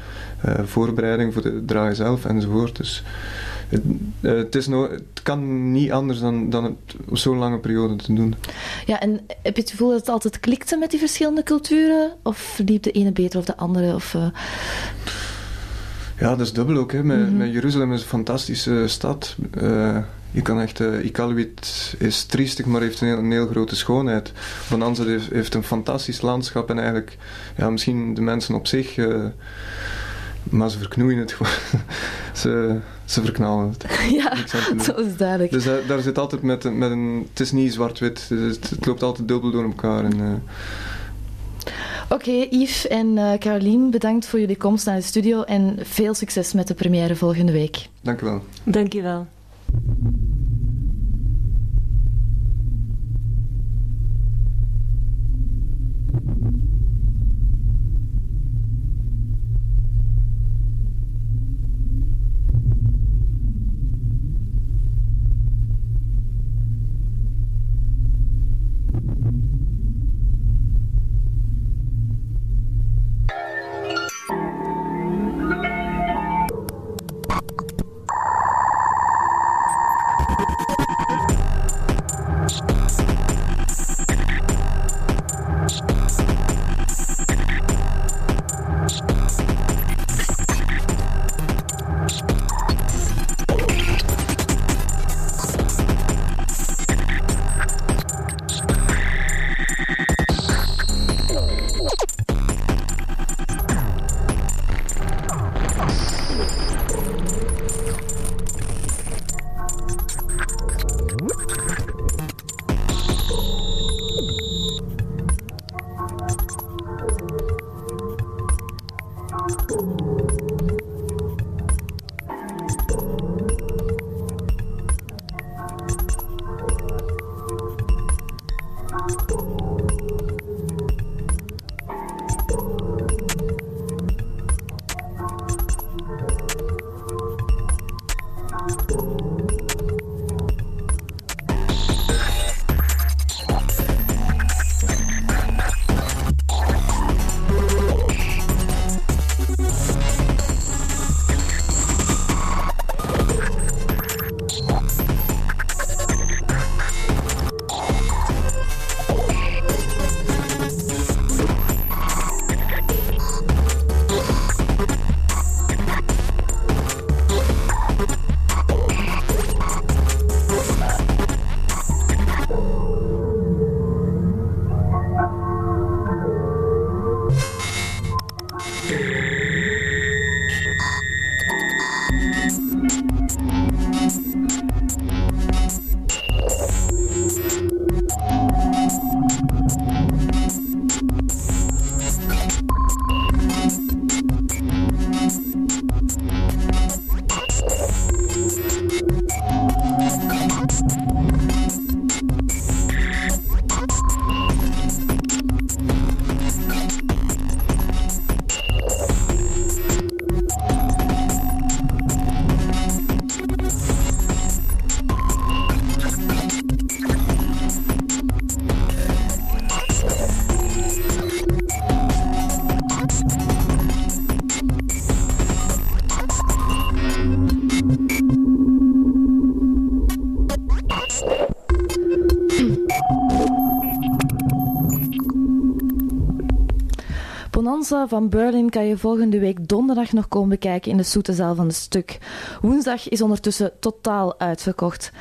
Speaker 6: voorbereiding voor de draai zelf enzovoort. Dus het, het, is het kan niet anders dan, dan het op zo'n lange periode te doen.
Speaker 2: Ja, en heb je het gevoel dat het altijd klikte met die verschillende culturen? Of liep de ene beter of de andere? Of,
Speaker 6: Ja, dat is dubbel ook. Hè. Met,
Speaker 2: Mhm.
Speaker 6: met Jeruzalem is een fantastische stad. Eh, je kan echt, uh, Iqaluit is triestig, maar heeft een heel, een heel grote schoonheid. Bonanza heeft, heeft een fantastisch landschap en eigenlijk, ja, misschien de mensen op zich, eh, maar ze verknoeien het gewoon. ze, ze verknallen het.
Speaker 2: ja, zo is het duidelijk.
Speaker 6: Dus daar, daar zit altijd met, een- met een, het is niet zwart-wit, het, het loopt altijd dubbel door elkaar. En,
Speaker 2: Oké, Yves en eh Carolien, bedankt voor jullie komst naar de studio en veel succes met de première volgende week.
Speaker 6: dank u wel.
Speaker 7: Dank je wel.
Speaker 2: Van Berlin kan je volgende week donderdag nog komen bekijken in de Zoete Zaal van de Stuk. Woensdag is ondertussen totaal uitverkocht.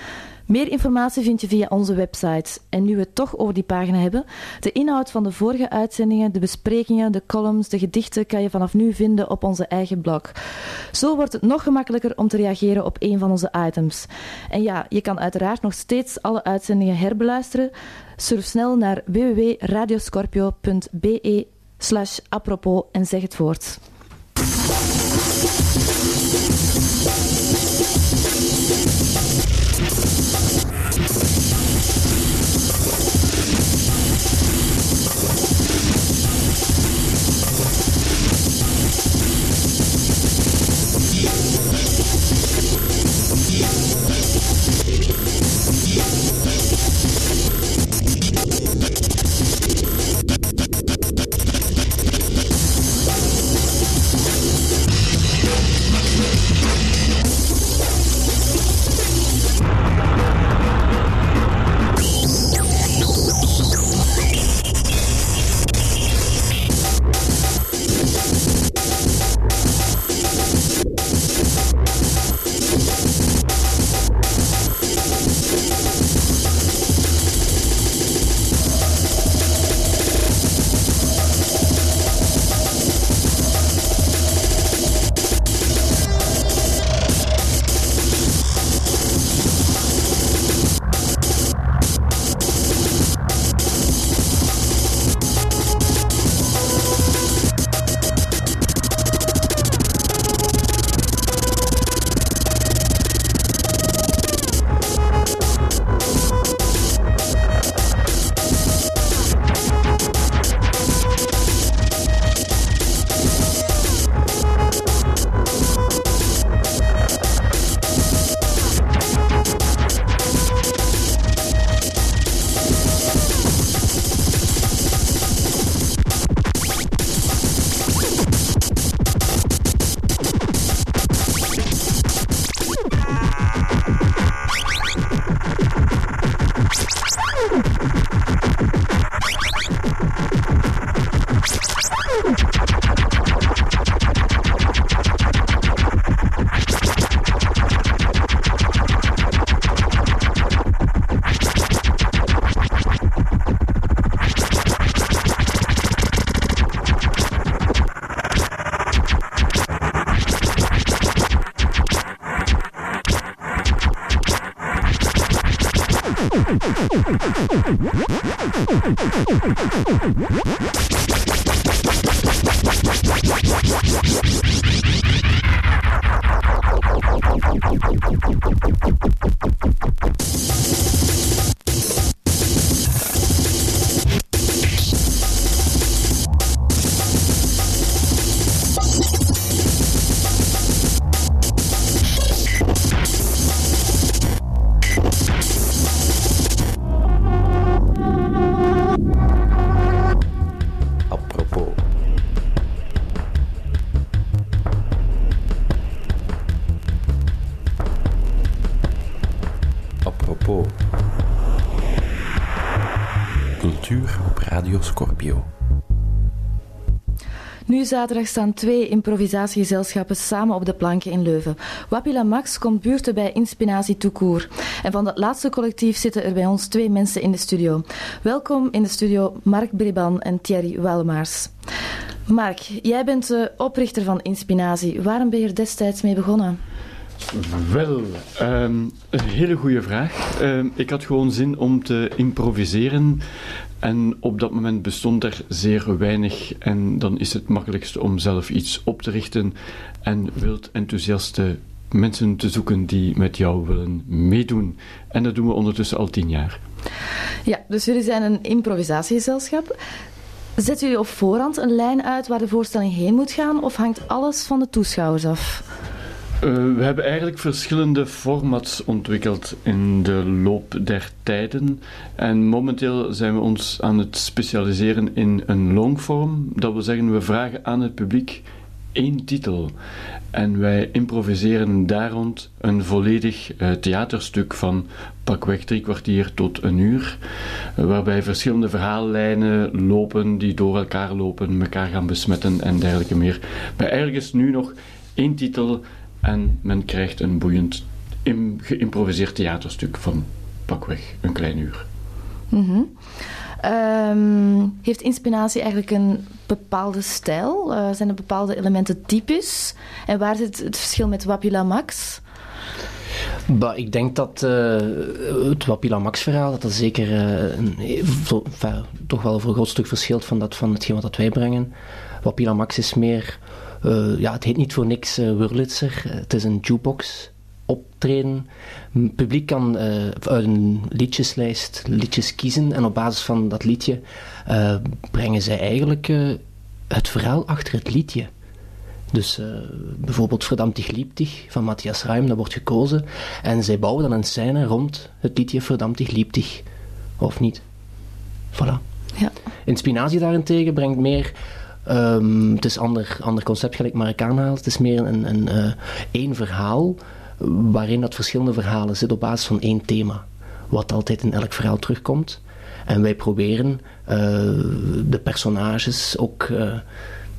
Speaker 2: Meer informatie vind je via onze website. En nu we het toch over die pagina hebben, de inhoud van de vorige uitzendingen, de besprekingen, de columns, de gedichten kan je vanaf nu vinden op onze eigen blog. Zo wordt het nog gemakkelijker om te reageren op een van onze items. En ja, je kan uiteraard nog steeds alle uitzendingen herbeluisteren. Surf snel naar www.radioscorpio.be slash apropos en zeg het woord. Zaterdag staan twee improvisatiegezelschappen samen op de planken in Leuven. Wapila Max komt buurten bij Inspinatie Toekoer. En van dat laatste collectief zitten er bij ons twee mensen in de studio. Welkom in de studio Mark Briban en Thierry Welmaars. Mark, jij bent de oprichter van Inspinatie. Waarom ben je er destijds mee begonnen?
Speaker 11: Wel, ehm, een hele goede vraag. Ehm, ik had gewoon zin om te improviseren. En op dat moment bestond er zeer weinig. En dan is het makkelijkste om zelf iets op te richten. En wild enthousiaste mensen te zoeken die met jou willen meedoen. En dat doen we ondertussen al tien jaar.
Speaker 2: Ja, dus jullie zijn een improvisatiegezelschap. Zetten jullie op voorhand een lijn uit waar de voorstelling heen moet gaan? Of hangt alles van de toeschouwers af?
Speaker 11: Eh, we hebben eigenlijk verschillende formats ontwikkeld in de loop der tijden. En momenteel zijn we ons aan het specialiseren in een longform. Dat wil zeggen, we vragen aan het publiek één titel. En wij improviseren daar rond een volledig eh, theaterstuk van pakweg drie kwartier tot een uur. eh, waarbij verschillende verhaallijnen lopen die door elkaar lopen, elkaar gaan besmetten en dergelijke meer. Maar is nu nog één titel en men krijgt een boeiend im- geïmproviseerd theaterstuk van pakweg een klein uur.
Speaker 2: Mhm. Ehm, heeft inspiratie eigenlijk een bepaalde stijl? Eh, zijn er bepaalde elementen typisch? En waar zit het verschil met Wapila Max?
Speaker 12: Bah, ik denk dat eh, het Wapila Max verhaal, dat dat zeker eh, een, toch wel voor een groot stuk verschilt van, dat, van hetgeen wat dat wij brengen. Wapila Max is meer, eh, ja, het heet niet voor niks eh, Wurlitzer. Eh, het is een jukebox optreden. Het publiek kan uit een liedjeslijst liedjes kiezen en op basis van dat liedje brengen zij eigenlijk het verhaal achter het liedje. Dus bijvoorbeeld lieb dich van Matthias Ruim, dat wordt gekozen. En zij bouwen dan een scène rond het liedje lieb dich. Of niet. Voilà.
Speaker 2: Ja.
Speaker 12: Inspiratie daarentegen brengt meer... ehm, het is een ander, ander concept gelijk aanhaalt. Het is meer een, een, eh, één verhaal waarin dat verschillende verhalen zitten op basis van één thema. Wat altijd in elk verhaal terugkomt. En wij proberen eh, de personages ook, eh, hoe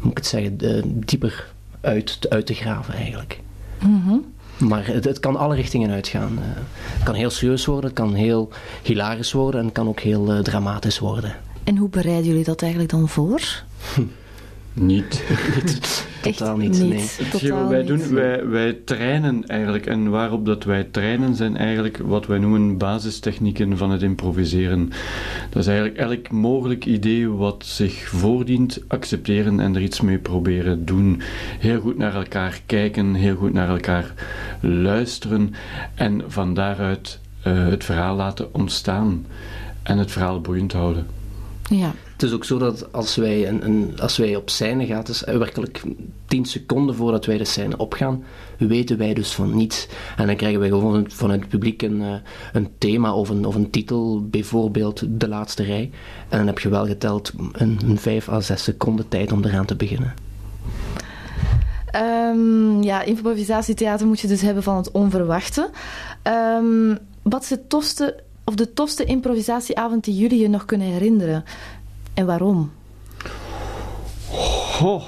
Speaker 12: moet ik het zeggen, dieper uit, te- uit te graven eigenlijk.
Speaker 2: Mhm.
Speaker 12: Maar het, het kan alle richtingen uitgaan. Het kan heel serieus worden, het kan heel hilarisch worden en het kan ook heel dramatisch worden.
Speaker 2: En hoe bereiden jullie dat eigenlijk dan voor?
Speaker 11: Niet.
Speaker 12: Totaal
Speaker 2: niet,
Speaker 12: niet, nee.
Speaker 2: Totaal
Speaker 11: Hetgeen wat wij
Speaker 2: niet.
Speaker 11: doen, wij, wij trainen eigenlijk. En waarop dat wij trainen zijn eigenlijk wat wij noemen basistechnieken van het improviseren. Dat is eigenlijk elk mogelijk idee wat zich voordient, accepteren en er iets mee proberen doen. Heel goed naar elkaar kijken, heel goed naar elkaar luisteren en van daaruit eh, het verhaal laten ontstaan en het verhaal boeiend houden.
Speaker 2: Ja.
Speaker 12: Het is ook zo dat als wij, een, een, als wij op scène gaan, is werkelijk 10 seconden voordat wij de scène opgaan, weten wij dus van niets. En dan krijgen wij gewoon vanuit het publiek een, eh, een thema of een, of een titel, bijvoorbeeld De Laatste Rij. En dan heb je wel geteld een, een 5 à 6 seconden tijd om eraan te beginnen.
Speaker 2: Ehm, ja, improvisatietheater moet je dus hebben van het onverwachte. Ehm, wat is het tofste, of de tofste improvisatieavond die jullie je nog kunnen herinneren? En waarom?
Speaker 11: Goh,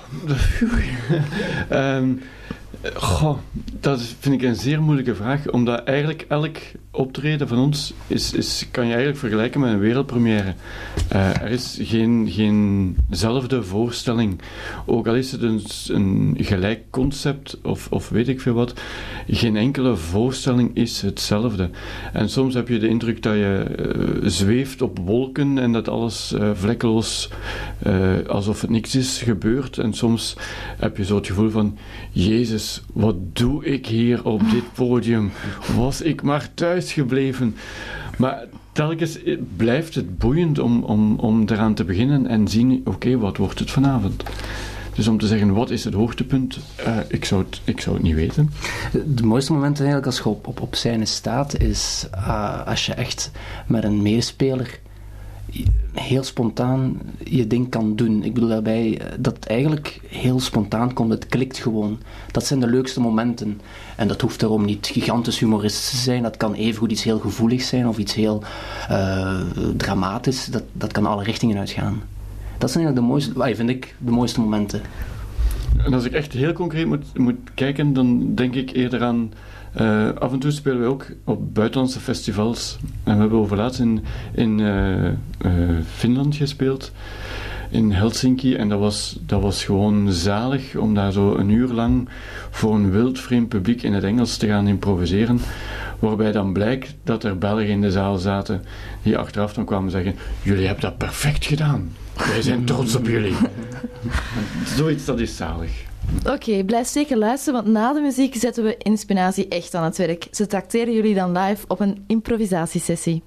Speaker 11: goh, dat vind ik een zeer moeilijke vraag, omdat eigenlijk elk optreden van ons is, is, kan je eigenlijk vergelijken met een wereldpremière. Eh, er is geen, geenzelfde voorstelling. Ook al is het een, een gelijk concept of, of weet ik veel wat, geen enkele voorstelling is hetzelfde. En soms heb je de indruk dat je eh, zweeft op wolken en dat alles eh, vlekkeloos, alsof het niks is, gebeurt. En soms heb je zo het gevoel van, Jezus, wat doe ik hier op dit podium? Was ik maar thuis gebleven? Maar telkens eh, blijft het boeiend om, om, om eraan te beginnen en zien, oké, wat wordt het vanavond? Dus om te zeggen, wat is het hoogtepunt? Eh, ik, zou het, ik zou het niet weten.
Speaker 12: De mooiste momenten eigenlijk als je op, op, op scène staat, is ah, als je echt met een meespeler heel spontaan je ding kan doen. Ik bedoel daarbij eh, dat eigenlijk heel spontaan komt. Het klikt gewoon. Dat zijn de leukste momenten. En dat hoeft daarom niet gigantisch humoristisch te zijn. Dat kan evengoed iets heel gevoeligs zijn of iets heel eh, dramatisch. Dat, dat kan alle richtingen uitgaan. Dat zijn eigenlijk de mooiste, vind ik, de mooiste momenten.
Speaker 11: En als ik echt heel concreet moet, moet kijken, dan denk ik eerder aan. eh, af en toe spelen we ook op buitenlandse festivals. En we hebben overlaatst in, in eh, eh, Finland gespeeld, in Helsinki. En dat was, dat was gewoon zalig om daar zo een uur lang voor een wildvreemd publiek in het Engels te gaan improviseren. Waarbij dan blijkt dat er Belgen in de zaal zaten die achteraf dan kwamen zeggen: Jullie hebben dat perfect gedaan. Wij zijn trots op jullie. Zoiets, dat is zalig.
Speaker 2: Oké, blijf zeker luisteren, want na de muziek zetten we Inspiratie echt aan het werk. Ze tracteren jullie dan live op een improvisatiesessie.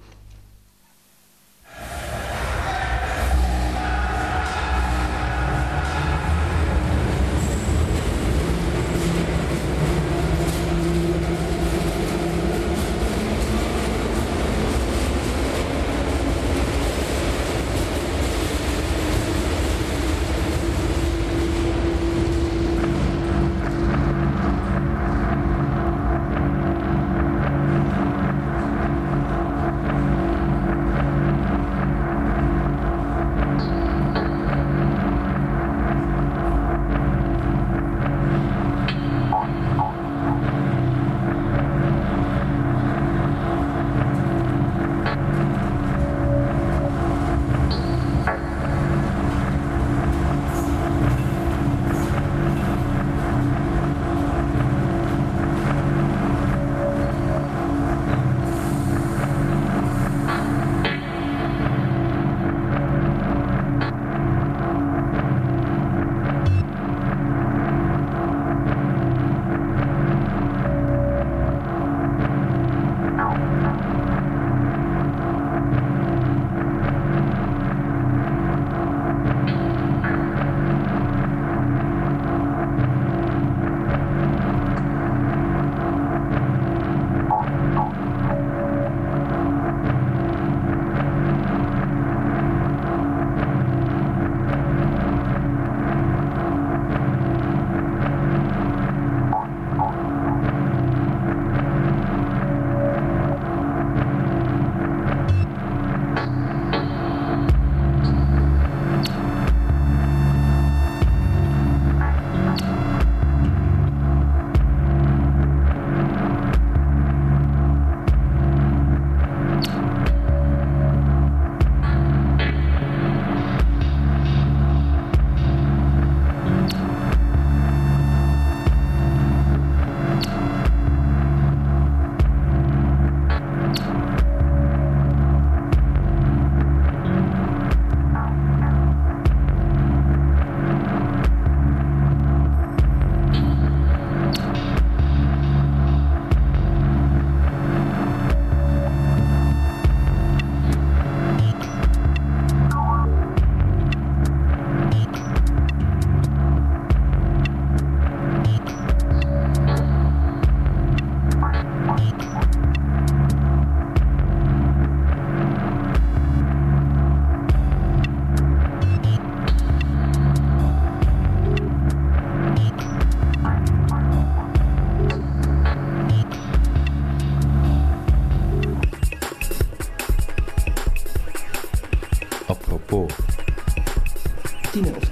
Speaker 12: Tine of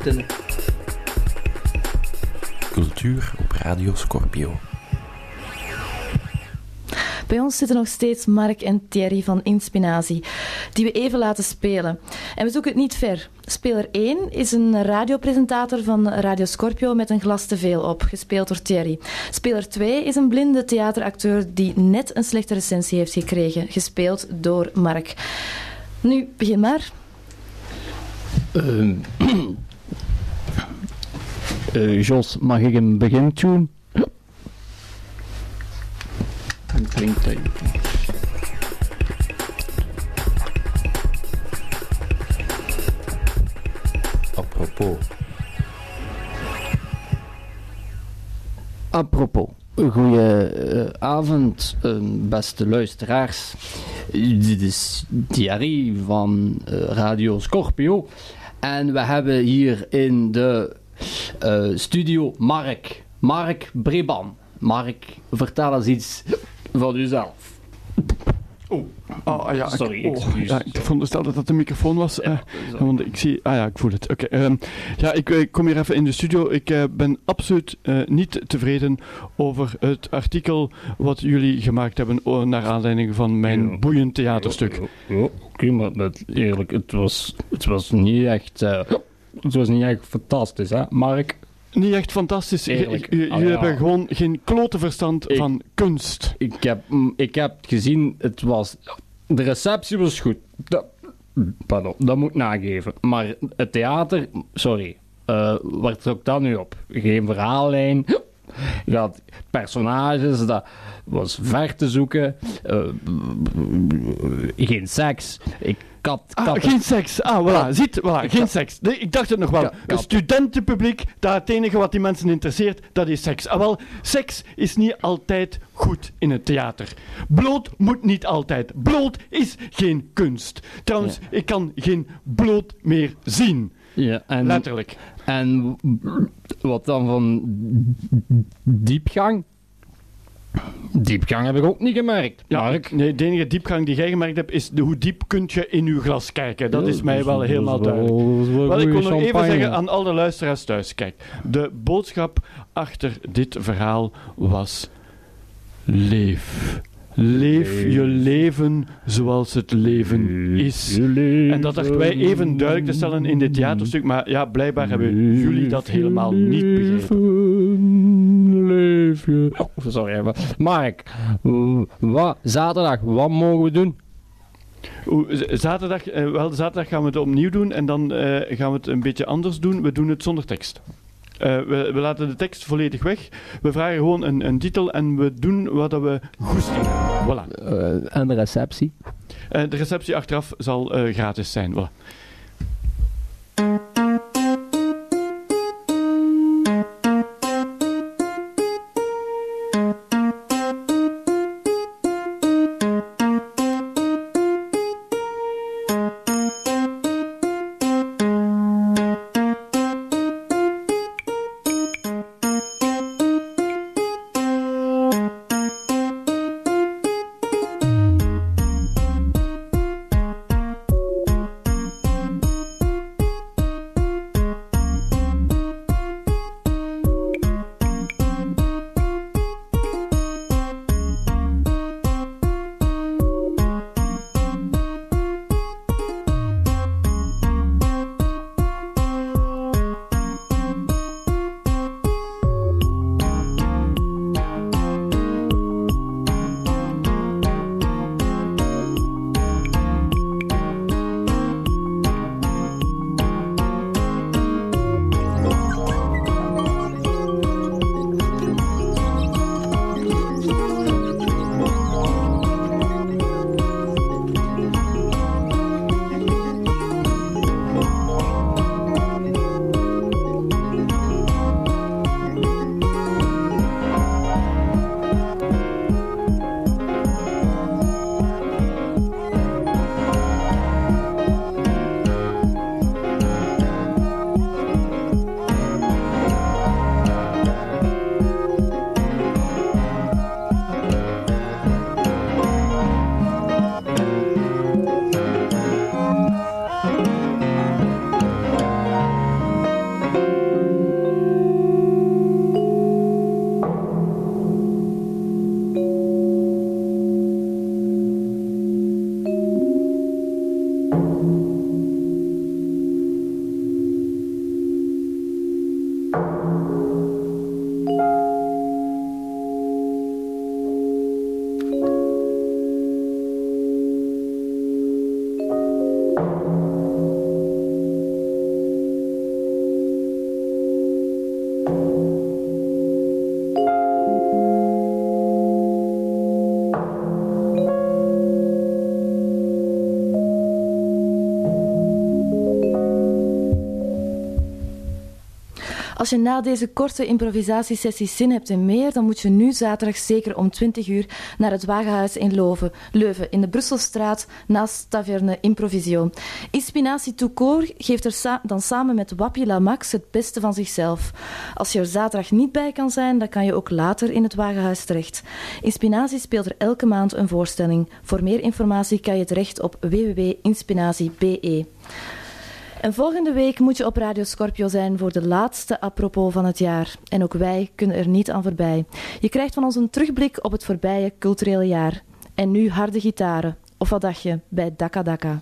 Speaker 3: cultuur op Radio Scorpio.
Speaker 2: Bij ons zitten nog steeds Mark en Thierry van Inspinatie, die we even laten spelen. En we zoeken het niet ver. Speler 1 is een radiopresentator van Radio Scorpio met een glas te veel op, gespeeld door Thierry. Speler 2 is een blinde theateracteur die net een slechte recensie heeft gekregen, gespeeld door Mark. Nu, begin maar.
Speaker 13: Ehm, eh, Jos, mag ik een begin doen? En klinkt dat.
Speaker 3: Apropos.
Speaker 13: Apropos, goedenavond, beste luisteraars. Dit is Thierry van eh, Radio Scorpio. En we hebben hier in de eh, studio Mark. Mark Breban. Mark, vertel eens iets van uzelf.
Speaker 11: Oh, ah, ja,
Speaker 13: Sorry,
Speaker 11: ik, oh, ja, ik veronderstel dat dat de microfoon was. eh, want ik zie, ah ja, ik voel het. Oké, ehm, ja, ik, ik kom hier even in de studio. Ik eh, ben absoluut eh, niet tevreden over het artikel wat jullie gemaakt hebben oh, naar aanleiding van mijn boeiend theaterstuk.
Speaker 13: Ja, Oké, maar dat, eerlijk, het was, het was niet echt... eh, het was niet echt fantastisch, hè, Mark?
Speaker 11: Niet echt fantastisch. Jullie
Speaker 13: Ah, ja.
Speaker 11: hebben gewoon geen klote verstand van kunst.
Speaker 13: Ik heb, mm, ik heb gezien, het was... De receptie was goed. Dat, pardon, dat moet ik nageven. Maar het theater, sorry, eh wat trok dat nu op? Geen verhaallijn. Je had personages, dat was ver te zoeken. Eh, geen seks. Ik ik
Speaker 11: Ah, geen seks. Ah, voilà. Ziet, voilà. Geen seks. Nee, ik dacht het nog wel.
Speaker 13: Ja.
Speaker 11: Een studentenpubliek, dat het enige wat die mensen interesseert, dat is seks. Ah, wel, seks is niet altijd goed in het theater. Bloot moet niet altijd. Bloot is geen kunst. Trouwens, ik kan geen bloot meer zien.
Speaker 13: Ja, en,
Speaker 11: Letterlijk.
Speaker 13: En wat dan van diepgang? Diepgang heb ik ook niet gemerkt.
Speaker 11: Ja, nee, de enige diepgang die jij gemerkt hebt, is de, hoe diep kunt je in uw glas kijken. Dat
Speaker 13: Ja,
Speaker 11: is mij wel helemaal
Speaker 13: wel-
Speaker 11: duidelijk.
Speaker 13: wel
Speaker 11: Wel, ik wil nog even zeggen aan alle luisteraars thuis. Kijk, de boodschap achter dit verhaal was... Leef. Leef je leven zoals het leven is. En dat dachten wij even duidelijk te stellen in dit theaterstuk, maar ja, blijkbaar hebben jullie dat helemaal niet begrepen.
Speaker 13: Leef je. Oh, sorry even. Mark, wat, zaterdag, wat mogen we doen?
Speaker 11: Zaterdag, eh, wel, zaterdag gaan we het opnieuw doen en dan eh, gaan we het een beetje anders doen. We doen het zonder tekst. Eh, we, we laten de tekst volledig weg. We vragen gewoon een, een titel en we doen wat dat we goesting hebben. Voilà.
Speaker 13: en de receptie?
Speaker 11: Eh, de receptie achteraf zal eh, gratis zijn. Voilà.
Speaker 2: Als je na deze korte improvisatiesessie zin hebt in meer, dan moet je nu zaterdag zeker om 20 uur naar het Wagenhuis in Leuven, Leuven in de Brusselstraat naast Taverne Improvisio. Inspinatie tout court geeft er dan samen met Wappie La Max het beste van zichzelf. Als je er zaterdag niet bij kan zijn, dan kan je ook later in het Wagenhuis terecht. Inspinatie speelt er elke maand een voorstelling. Voor meer informatie kan je terecht op www.inspinatie.be. En volgende week moet je op Radio Scorpio zijn voor de laatste apropos van het jaar. En ook wij kunnen er niet aan voorbij. Je krijgt van ons een terugblik op het voorbije culturele jaar. En nu harde gitaren. Of wat dacht je bij Dakka Dakka?